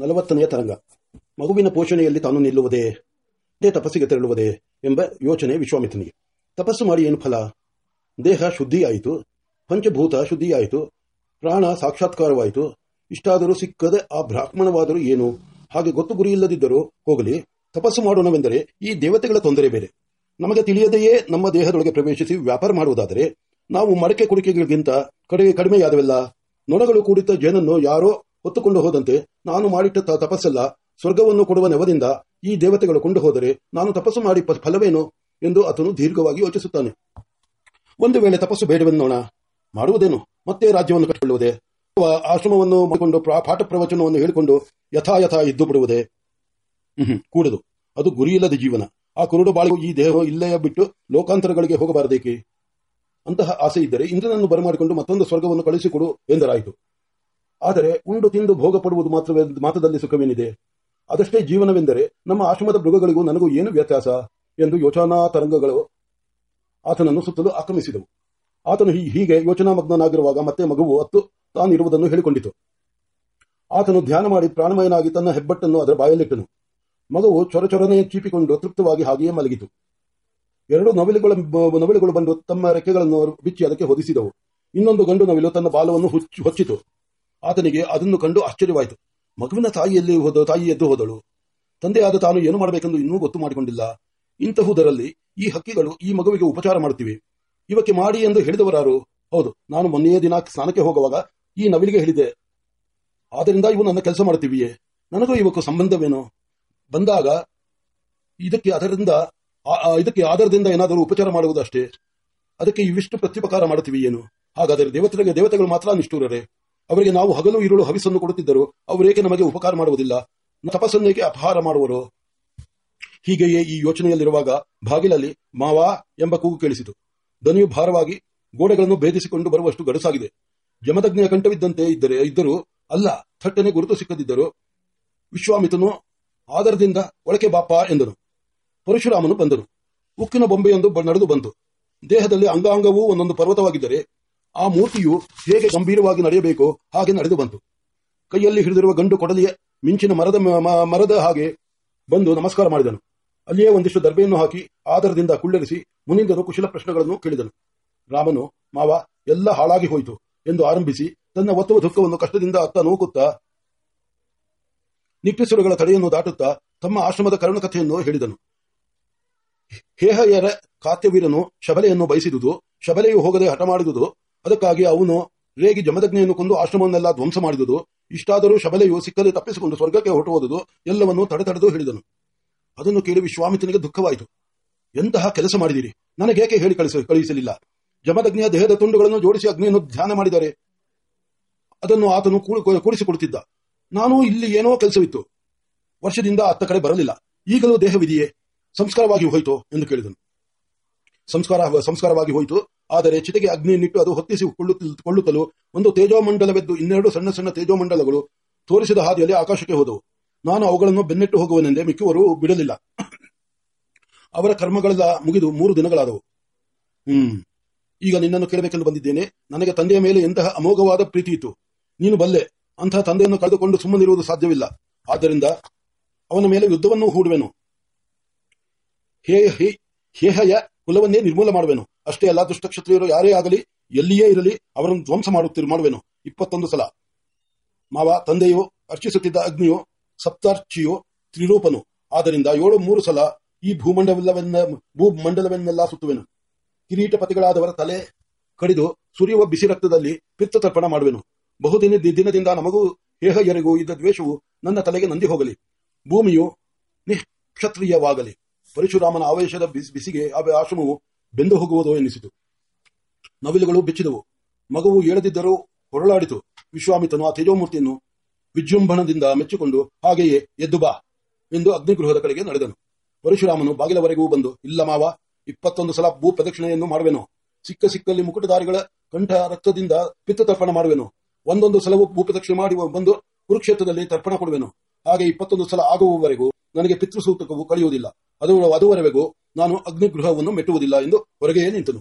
ನಲವತ್ತನೆಯ ತರಂಗ. ಮಗುವಿನ ಪೋಷಣೆಯಲ್ಲಿ ತಾನು ನಿಲ್ಲುವುದೇ ಅದೇ ತಪಸ್ಸಿಗೆ ತೆರಳುವುದೇ ಎಂಬ ಯೋಚನೆ ವಿಶ್ವಾಮಿತ್ರನಿಗೆ. ತಪಸ್ಸು ಮಾಡಿ ಏನು ಫಲ? ದೇಹ ಶುದ್ಧಿಯಾಯಿತು, ಪಂಚಭೂತ ಶುದ್ಧಿಯಾಯಿತು, ಪ್ರಾಣ ಸಾಕ್ಷಾತ್ಕಾರವಾಯಿತು. ಇಷ್ಟಾದರೂ ಸಿಕ್ಕದೆ ಆ ಬ್ರಾಹ್ಮಣವಾದರೂ ಏನು? ಹಾಗೆ ಗೊತ್ತು ಗುರಿಯಿಲ್ಲದಿದ್ದರೂ ಹೋಗಲಿ. ತಪಸ್ಸು ಮಾಡೋಣವೆಂದರೆ ಈ ದೇವತೆಗಳ ತೊಂದರೆ ಬೇರೆ. ನಮಗೆ ತಿಳಿಯದೆಯೇ ನಮ್ಮ ದೇಹದೊಳಗೆ ಪ್ರವೇಶಿಸಿ ವ್ಯಾಪಾರ ಮಾಡುವುದಾದರೆ, ನಾವು ಮಡಕೆ ಕುಡಿಕೆಗಳಿಗಿಂತ ಕಡೆಗೆ ಕಡಿಮೆಯಾದವೆಲ್ಲ? ನೊಣಗಳು ಕೂಡಿದ್ದ ಜೇನನ್ನು ಯಾರೋ ಹೊತ್ತುಕೊಂಡು ಹೋದಂತೆ ನಾನು ಮಾಡಿಟ್ಟ ತಪಸ್ಸೆಲ್ಲ, ಸ್ವರ್ಗವನ್ನು ಕೊಡುವ ನೆವದಿಂದ ಈ ದೇವತೆಗಳು ಕೊಂಡು ಹೋದರೆ ನಾನು ತಪಸ್ಸು ಮಾಡಿ ಫಲವೇನು ಎಂದು ಆತನು ದೀರ್ಘವಾಗಿ ಯೋಚಿಸುತ್ತಾನೆ. ಒಂದು ವೇಳೆ ತಪಸ್ಸು ಬೇಡವೆನ್ನೋಣ, ಮಾಡುವುದೇನು? ಮತ್ತೆ ರಾಜ್ಯವನ್ನು ಕಟ್ಟಿಕೊಳ್ಳುವುದೇ? ಅಥವಾ ಆಶ್ರಮವನ್ನು ಮಾಡಿಕೊಂಡು ಪಾಠ ಪ್ರವಚನವನ್ನು ಹೇಳಿಕೊಂಡು ಯಥಾಯಥ ಇದ್ದು ಬಿಡುವುದೇ ಕೂಡುದು ಕೂಡದು. ಅದು ಗುರಿಯಿಲ್ಲದ ಜೀವನ. ಆ ಕುರುಡು ಬಾಳಿಗೂ ಈ ದೇಹ ಇಲ್ಲೇ ಬಿಟ್ಟು ಲೋಕಾಂತರಗಳಿಗೆ ಹೋಗಬಾರದೇಕೆ? ಅಂತಹ ಆಸೆ ಇದ್ದರೆ ಇಂದ್ರನನ್ನು ಬರಮಾಡಿಕೊಂಡು ಮತ್ತೊಂದು ಸ್ವರ್ಗವನ್ನು ಕಳಿಸಿಕೊಡು ಎಂದರಾಯಿತು. ಆದರೆ ಉಂಡು ತಿಂದು ಭೋಗ ಪಡುವುದು ಮಾತ್ರವೇ ಮಾತದಲ್ಲಿ ಸುಖವೇನಿದೆ? ಅದಷ್ಟೇ ಜೀವನವೆಂದರೆ ನಮ್ಮ ಆಶ್ರಮದ ಮೃಗಗಳಿಗೂ ನನಗೂ ಏನು ವ್ಯತ್ಯಾಸ? ಎಂದು ಯೋಚನಾ ತರಂಗಗಳು ಆತನನ್ನು ಸುತ್ತಲೂ ಆಕ್ರಮಿಸಿದವು. ಆತನು ಹೀಗೆ ಹೀಗೆ ಯೋಚನಾಮಗ್ನನಾಗಿರುವಾಗ ಮತ್ತೆ ಮಗುವು ಹತ್ತು ತಾನಿರುವುದನ್ನು ಹೇಳಿಕೊಂಡಿತು. ಆತನು ಧ್ಯಾನ ಮಾಡಿ ಪ್ರಾಣಮಯನಾಗಿ ತನ್ನ ಹೆಬ್ಬಟ್ಟನ್ನು ಅದರ ಬಾಯಲ್ಲಿಟ್ಟನು. ಮಗುವು ಚೊರಚೊರನೆ ಚೀಪಿಕೊಂಡು ತೃಪ್ತವಾಗಿ ಹಾಗೆಯೇ ಮಲಗಿತು. ಎರಡು ನವಿಲುಗಳ ನವಿಲುಗಳು ಬಂದು ತಮ್ಮ ರೆಕ್ಕೆಗಳನ್ನು ಬಿಚ್ಚಿ ಅದಕ್ಕೆ ಹೊದಿಸಿದವು. ಇನ್ನೊಂದು ಗಂಡು ನವಿಲು ತನ್ನ ಬಾಲವನ್ನು ಹುಚ್ಚಿ ಹೊಚ್ಚಿತು. ಆತನಿಗೆ ಅದನ್ನು ಕಂಡು ಆಶ್ಚರ್ಯವಾಯಿತು. ಮಗುವಿನ ತಾಯಿಯಲ್ಲಿ ಹೋದ ತಾಯಿ ಎದ್ದು ಹೋದಳು. ತಂದೆಯಾದ ತಾನು ಏನು ಮಾಡಬೇಕೆಂದು ಇನ್ನೂ ಗೊತ್ತು ಮಾಡಿಕೊಂಡಿಲ್ಲ. ಇಂತಹುದರಲ್ಲಿ ಈ ಹಕ್ಕಿಗಳು ಈ ಮಗುವಿಗೆ ಉಪಚಾರ ಮಾಡುತ್ತಿವೆ. ಇವಕ್ಕೆ ಮಾಡಿ ಎಂದು ಹೇಳಿದವರಾರು, ಹೌದು, ನಾನು ಮೊನ್ನೆಯ ದಿನ ಸ್ನಾನಕ್ಕೆ ಹೋಗುವಾಗ ಈ ನವಿಲಿಗೆ ಹೇಳಿದೆ. ಆದ್ದರಿಂದ ಇವು ನನ್ನ ಕೆಲಸ ಮಾಡುತ್ತಿವೆಯೇ? ನನಗೂ ಇವಕ್ಕೂ ಸಂಬಂಧವೇನು? ಬಂದಾಗ ಇದಕ್ಕೆ ಅದರಿಂದ ಇದಕ್ಕೆ ಆಧಾರದಿಂದ ಏನಾದರೂ ಉಪಚಾರ ಮಾಡುವುದಷ್ಟೇ? ಅದಕ್ಕೆ ಇವಿಷ್ಟು ಪ್ರತ್ಯುಪಕಾರ ಮಾಡುತ್ತಿವೆಯೇನು? ಏನು ಹಾಗಾದರೆ ದೇವತೆಗಳಿಗೆ ದೇವತೆಗಳು ಮಾತ್ರ ನಿಷ್ಠೂರರೇ? ಅವರಿಗೆ ನಾವು ಹಗಲು ಇರುಳು ಹವಿಸನ್ನು ಕೊಡುತ್ತಿದ್ದರು ಅವರೇಕೆ ನಮಗೆ ಉಪಕಾರ ಮಾಡುವುದಿಲ್ಲ? ತಪಸ್ಸನ್ನೇಕೆ ಅಪಹಾರ ಮಾಡುವರು? ಹೀಗೆಯೇ ಈ ಯೋಚನೆಯಲ್ಲಿರುವಾಗ ಬಾಗಿಲಲ್ಲಿ ಮಾವಾ ಎಂಬ ಕೂಗು ಕೇಳಿಸಿತು. ದನಿಯು ಭಾರವಾಗಿ ಗೋಡೆಗಳನ್ನು ಭೇದಿಸಿಕೊಂಡು ಬರುವಷ್ಟು ಗಡುಸಾಗಿದೆ. ಯಮದಗ್ನಿಯ ಕಂಠವಿದ್ದಂತೆ ಇದ್ದರೆ ಇದ್ದರೂ ಅಲ್ಲ, ಥಟ್ಟನೆ ಗುರುತು ಸಿಕ್ಕದಿದ್ದರು ವಿಶ್ವಾಮಿತನು ಆದರದಿಂದ ಒಳಕೆ ಬಾಪ ಎಂದನು. ಪರಶುರಾಮನು ಬಂದನು. ಉಕ್ಕಿನ ಬೊಂಬೆಯೊಂದು ನಡೆದು ಬಂತು. ದೇಹದಲ್ಲಿ ಅಂಗಾಂಗವೂ ಒಂದೊಂದು ಪರ್ವತವಾಗಿದ್ದರೆ ಆ ಮೂರ್ತಿಯು ಹೇಗೆ ಗಂಭೀರವಾಗಿ ನಡೆಯಬೇಕು ಹಾಗೆ ನಡೆದು ಬಂತು. ಕೈಯಲ್ಲಿ ಹಿಡಿದಿರುವ ಗಂಡು ಕೊಡಲಿಯ ಮಿಂಚಿನ ಮರದ ಮರದ ಹಾಗೆ ಬಂದು ನಮಸ್ಕಾರ ಮಾಡಿದನು. ಅಲ್ಲಿಯೇ ಒಂದಿಷ್ಟು ದರ್ಬೆಯನ್ನು ಹಾಕಿ ಆಧಾರದಿಂದ ಕುಳ್ಳರಿಸಿ ಮುನಿಂದನು ಕುಶಲ ಪ್ರಶ್ನೆಗಳನ್ನು ಕೇಳಿದನು. ರಾಮನು, ಮಾವ, ಎಲ್ಲ ಹಾಳಾಗಿ ಹೋಯಿತು ಎಂದು ಆರಂಭಿಸಿ ತನ್ನ ಒತ್ತುವ ದುಃಖವನ್ನು ಕಷ್ಟದಿಂದ ಅತ್ತ ನೂಕುತ್ತಾ ನಿಟ್ಟುಸಿರುಗಳ ತಡೆಯನ್ನು ದಾಟುತ್ತಾ ತಮ್ಮ ಆಶ್ರಮದ ಕರುಣಕಥೆಯನ್ನು ಹೇಳಿದನು. ಹೇಹಯರ ಕಾತ್ಯವೀರನು ಶಬಲೆಯನ್ನು ಬಯಸಿದುದು, ಶಬಲೆಯು ಹೋಗದೆ ಹಠ ಮಾಡಿದುದು ಅದಕ್ಕಾಗಿ ಅವನು ರೇಗಿ ಜಮದಗ್ನಿಯನ್ನು ಕೊಂದು ಆಶ್ರಮವನ್ನೆಲ್ಲ ಧ್ವಂಸ ಮಾಡಿದುದು. ಇಷ್ಟಾದರೂ ಶಬಲೆಯು ಸಿಕ್ಕದೆ ತಪ್ಪಿಸಿಕೊಂಡು ಸ್ವರ್ಗಕ್ಕೆ ಹೊರಟುವುದು ಎಲ್ಲವನ್ನೂ ತಡೆತಡೆದು ಹೇಳಿದನು. ಅದನ್ನು ಕೇಳಿ ವಿಶ್ವಾಮಿತ್ರನಿಗೆ ದುಃಖವಾಯಿತು. ಎಂತಹ ಕೆಲಸ ಮಾಡಿದಿರಿ? ನನಗೇಕೆ ಹೇಳಿ ಕಳಿಸ ಕಳುಹಿಸಲಿಲ್ಲ ಜಮದಗ್ನಿಯ ದೇಹದ ತುಂಡುಗಳನ್ನು ಜೋಡಿಸಿ ಅಗ್ನಿಯನ್ನು ಧ್ಯಾನ ಮಾಡಿದ್ದಾರೆ ಅದನ್ನು ಆತನು ಕೂಡಿ- ಕೂಡಿಸಿಕೊಡುತ್ತಿದ್ದ. ನಾನು ಇಲ್ಲಿ ಏನೋ ಕೆಲಸವಿತ್ತು. ವರ್ಷದಿಂದ ಅತ್ತ ಕಡೆ ಬರಲಿಲ್ಲ. ಈಗಲೂ ದೇಹವಿದೆಯೇ? ಸಂಸ್ಕಾರವಾಗಿ ಹೋಯಿತು ಎಂದು ಕೇಳಿದನು. ಸಂಸ್ಕಾರ ಸಂಸ್ಕಾರವಾಗಿ ಹೋಯಿತು. ಆದರೆ ಚಿತೆಗೆ ಅಗ್ನಿಯನ್ನಿಟ್ಟು ಅದು ಹೊತ್ತಿಸಿ ಕೊಳ್ಳುತ್ತ- ಕೊಳ್ಳುತ್ತಲೂ ಒಂದು ತೇಜೋಮಂಡಲವೆದ್ದು ಇನ್ನೆರಡು ಸಣ್ಣ ಸಣ್ಣ ತೇಜೋಮಂಡಲಗಳು ತೋರಿಸಿದ ಹಾದಿಯಲ್ಲಿ ಆಕಾಶಕ್ಕೆ ಹೋದವು. ನಾನು ಅವುಗಳನ್ನು ಬೆನ್ನೆಟ್ಟು ಹೋಗುವನೆಂದೇ ಮಿಕ್ಕುವರು ಬಿಡಲಿಲ್ಲ. ಅವರ ಕರ್ಮಗಳೆಲ್ಲ ಮುಗಿದು ಮೂರು ದಿನಗಳಾದವು. ಹ್ಮ್. ಈಗ ನಿನ್ನನ್ನು ಕೇಳಬೇಕೆಂದು ಬಂದಿದ್ದೇನೆ. ನನಗೆ ತಂದೆಯ ಮೇಲೆ ಎಂತಹ ಅಮೋಘವಾದ ಪ್ರೀತಿ ಇತ್ತು. ನೀನು ಬಲ್ಲೆ. ಅಂತಹ ತಂದೆಯನ್ನು ಕಳೆದುಕೊಂಡು ಸುಮ್ಮನಿರುವುದು ಸಾಧ್ಯವಿಲ್ಲ. ಆದ್ದರಿಂದ ಅವನ ಮೇಲೆ ಯುದ್ಧವನ್ನು ಹೂಡುವೆನು. ಹೇ ಹೇ ಹೇಹಯ ಕುಲವನ್ನೇ ನಿರ್ಮೂಲ ಮಾಡುವೆನು. ಅಷ್ಟೇ ಅಲ್ಲ ದುಷ್ಟ ಕ್ಷತ್ರಿಯರು ಯಾರೇ ಆಗಲಿ, ಎಲ್ಲಿಯೇ ಇರಲಿ, ಅವರನ್ನು ಧ್ವಂಸ ಮಾಡುತ್ತಿರು ಮಾಡುವೆನು. ಇಪ್ಪತ್ತೊಂದು ಸಲ. ಮಾವ, ತಂದೆಯು ಅರ್ಚಿಸುತ್ತಿದ್ದ ಅಗ್ನಿಯು ಸಪ್ತಾರ್ಚಿಯು ತ್ರಿರೂಪನು. ಆದ್ದರಿಂದ ಏಳು ಮೂರು ಸಲ ಈ ಭೂಮಂಡಲವೆನ್ನ ಭೂಮಂಡಲವನ್ನೆಲ್ಲ ಸುತ್ತುವೆನು. ಕಿರೀಟಪತಿಗಳಾದವರ ತಲೆ ಕಡಿದು ಸುರಿಯುವ ಬಿಸಿ ರಕ್ತದಲ್ಲಿ ಪಿತ್ತ ತರ್ಪಣ ಮಾಡುವೆನು. ಬಹುದಿನ ದಿನದಿಂದ ನಮಗೂ ಹೇಹಯರಿಗೂ ಇದ್ದ ದ್ವೇಷವು ನನ್ನ ತಲೆಗೆ ನಂದಿ ಹೋಗಲಿ. ಭೂಮಿಯು ನಿಕ್ಷತ್ರಿಯವಾಗಲಿ ಪರಶುರಾಮನ ಆವೇಶದ ಬಿಸಿ- ಬಿಸಿಗೆ ಆಶ್ರಮವು ಬೆಂದು ಹೋಗುವುದು ಎನ್ನಿಸಿತು. ನವಿಲುಗಳು ಬೆಚ್ಚಿದವು. ಮಗುವು ಏಳದಿದ್ದರೂ ಹೊರಳಾಡಿತು. ವಿಶ್ವಾಮಿತನು ಆ ತೇಜೋಮೂರ್ತಿಯನ್ನು ವಿಜೃಂಭಣದಿಂದ ಮೆಚ್ಚಿಕೊಂಡು, ಹಾಗೆಯೇ, ಎದ್ದು ಬಾ ಎಂದು ಅಗ್ನಿಗೃಹದ ಕಡೆಗೆ ನಡೆದನು. ಪರಶುರಾಮನು ಬಾಗಿಲವರೆಗೂ ಬಂದು, ಇಲ್ಲ ಮಾವ, ಇಪ್ಪತ್ತೊಂದು ಸಲ ಭೂ ಪ್ರದಕ್ಷಿಣೆಯನ್ನು ಮಾಡುವೆನು. ಸಿಕ್ಕ ಸಿಕ್ಕಲ್ಲಿ ಮುಕುಟಧಾರಿಗಳ ಕಂಠ ರಕ್ತದಿಂದ ಪಿತ್ತ ತರ್ಪಣ ಮಾಡುವೆನು. ಒಂದೊಂದು ಸಲವು ಭೂ ಪ್ರದಕ್ಷಿಣೆ ಮಾಡಿ ಬಂದು ಕುರುಕ್ಷೇತ್ರದಲ್ಲಿ ತರ್ಪಣ ಕೊಡುವೆನು. ಹಾಗೆ ಇಪ್ಪತ್ತೊಂದು ಸಲ ಆಗುವವರೆಗೂ ನನಗೆ ಪಿತೃಸೂತಕವು ಕಳೆಯುವುದಿಲ್ಲ. ಅದು ಅದುವರೆಗೂ ನಾನು ಅಗ್ನಿಗೃಹವನ್ನು ಮೆಟ್ಟುವುದಿಲ್ಲ ಎಂದು ಹೊರಗೆಯೇ ನಿಂತನು.